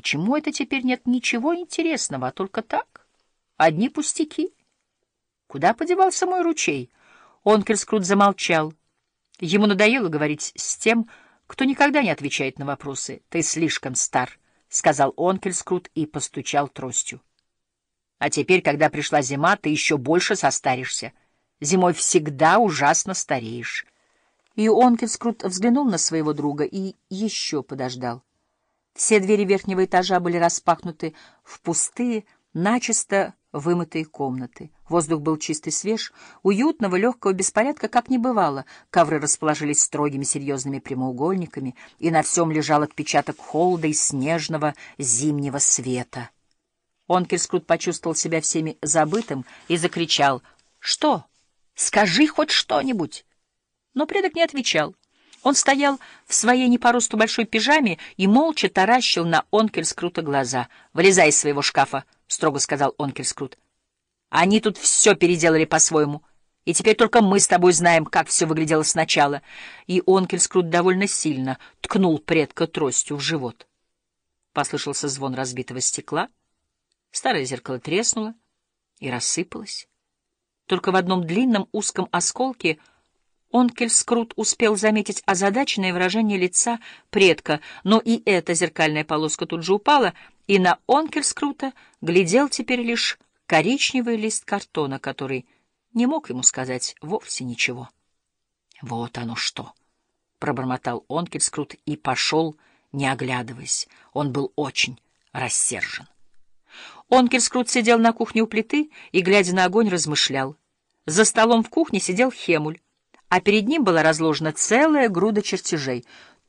Почему это теперь нет ничего интересного, а только так? Одни пустяки. Куда подевался мой ручей? Онкельскрут замолчал. Ему надоело говорить с тем, кто никогда не отвечает на вопросы. «Ты слишком стар», — сказал Онкельскрут и постучал тростью. «А теперь, когда пришла зима, ты еще больше состаришься. Зимой всегда ужасно стареешь». И Онкельскрут взглянул на своего друга и еще подождал. Все двери верхнего этажа были распахнуты в пустые, начисто вымытые комнаты. Воздух был чистый свеж, уютного, легкого беспорядка как не бывало. Ковры расположились строгими серьезными прямоугольниками, и на всем лежал отпечаток холода и снежного зимнего света. Онкельскрут почувствовал себя всеми забытым и закричал «Что? Скажи хоть что-нибудь!» Но предок не отвечал. Он стоял в своей не по росту большой пижаме и молча таращил на Онкельскрута глаза. «Вылезай из своего шкафа!» — строго сказал Онкельскрут. «Они тут все переделали по-своему, и теперь только мы с тобой знаем, как все выглядело сначала». И Онкельскрут довольно сильно ткнул предка тростью в живот. Послышался звон разбитого стекла, старое зеркало треснуло и рассыпалось. Только в одном длинном узком осколке — Онкельскрут успел заметить озадаченное выражение лица предка, но и эта зеркальная полоска тут же упала, и на Онкельскрута глядел теперь лишь коричневый лист картона, который не мог ему сказать вовсе ничего. «Вот оно что!» — пробормотал Онкельскрут и пошел, не оглядываясь. Он был очень рассержен. Онкельскрут сидел на кухне у плиты и, глядя на огонь, размышлял. За столом в кухне сидел Хемуль а перед ним была разложена целая груда чертежей.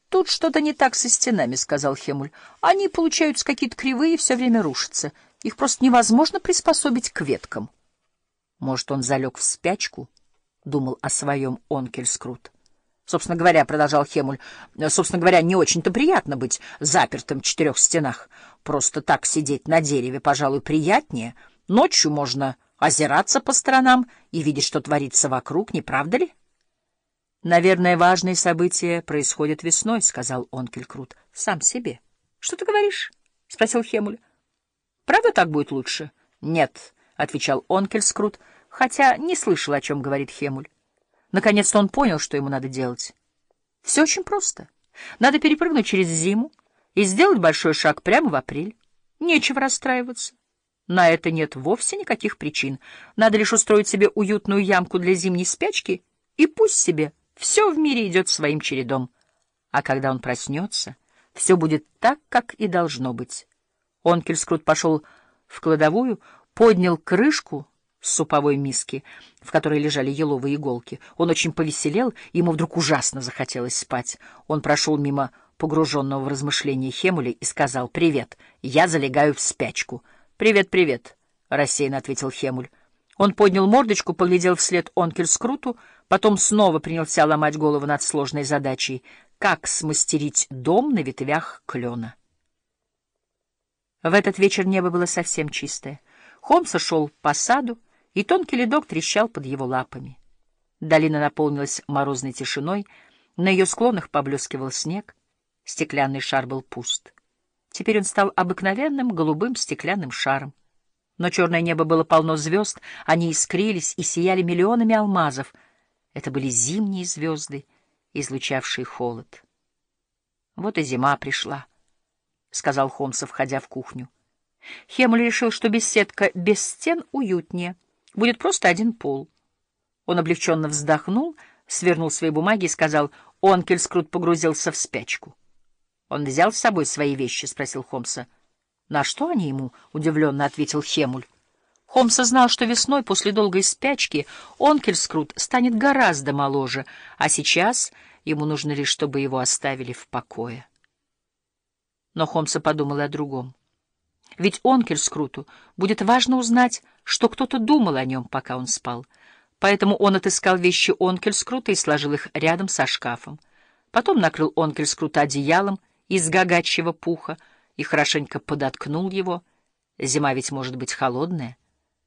«Тут что-то не так со стенами», — сказал Хемуль. «Они получаются какие-то кривые и все время рушатся. Их просто невозможно приспособить к веткам». «Может, он залег в спячку?» — думал о своем Онкельскрут. Собственно говоря, — продолжал Хемуль, — собственно говоря, не очень-то приятно быть запертым в четырех стенах. Просто так сидеть на дереве, пожалуй, приятнее. Ночью можно озираться по сторонам и видеть, что творится вокруг, не правда ли? — Наверное, важные события происходят весной, — сказал Онкель Крут. — Сам себе. — Что ты говоришь? — спросил Хемуль. — Правда так будет лучше? — Нет, — отвечал Онкель Скрут, хотя не слышал, о чем говорит Хемуль. Наконец-то он понял, что ему надо делать. Все очень просто. Надо перепрыгнуть через зиму и сделать большой шаг прямо в апрель. Нечего расстраиваться. На это нет вовсе никаких причин. Надо лишь устроить себе уютную ямку для зимней спячки, и пусть себе все в мире идет своим чередом. А когда он проснется, все будет так, как и должно быть. Онкельскрут пошел в кладовую, поднял крышку с суповой миски, в которой лежали еловые иголки. Он очень повеселел, ему вдруг ужасно захотелось спать. Он прошел мимо погруженного в размышления Хемуля и сказал «Привет, я залегаю в спячку». «Привет, привет», — рассеянно ответил Хемуль. Он поднял мордочку, поглядел вслед Онкельскруту, потом снова принялся ломать голову над сложной задачей — как смастерить дом на ветвях клена. В этот вечер небо было совсем чистое. Холмс шел по саду, и тонкий ледок трещал под его лапами. Долина наполнилась морозной тишиной, на ее склонах поблескивал снег, стеклянный шар был пуст. Теперь он стал обыкновенным голубым стеклянным шаром. Но черное небо было полно звезд, они искрились и сияли миллионами алмазов. Это были зимние звезды, излучавшие холод. «Вот и зима пришла», — сказал Холмс, входя в кухню. Хемуль решил, что беседка без стен уютнее, будет просто один пол. Он облегченно вздохнул, свернул свои бумаги и сказал, Онкельскрут погрузился в спячку. — Он взял с собой свои вещи? — спросил Холмса. — на что они ему? — удивленно ответил Хемуль. Холмс знал, что весной, после долгой спячки, Онкельскрут станет гораздо моложе, а сейчас ему нужно лишь, чтобы его оставили в покое. Но Холмса подумал о другом. Ведь Онкельскруту будет важно узнать, что кто-то думал о нем, пока он спал. Поэтому он отыскал вещи Онкельскрута и сложил их рядом со шкафом. Потом накрыл Онкельскрута одеялом из гагачьего пуха, и хорошенько подоткнул его. Зима ведь может быть холодная.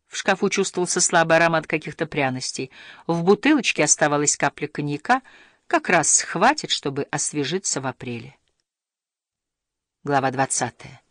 В шкафу чувствовался слабый аромат каких-то пряностей. В бутылочке оставалась капля коньяка, как раз хватит, чтобы освежиться в апреле. Глава двадцатая.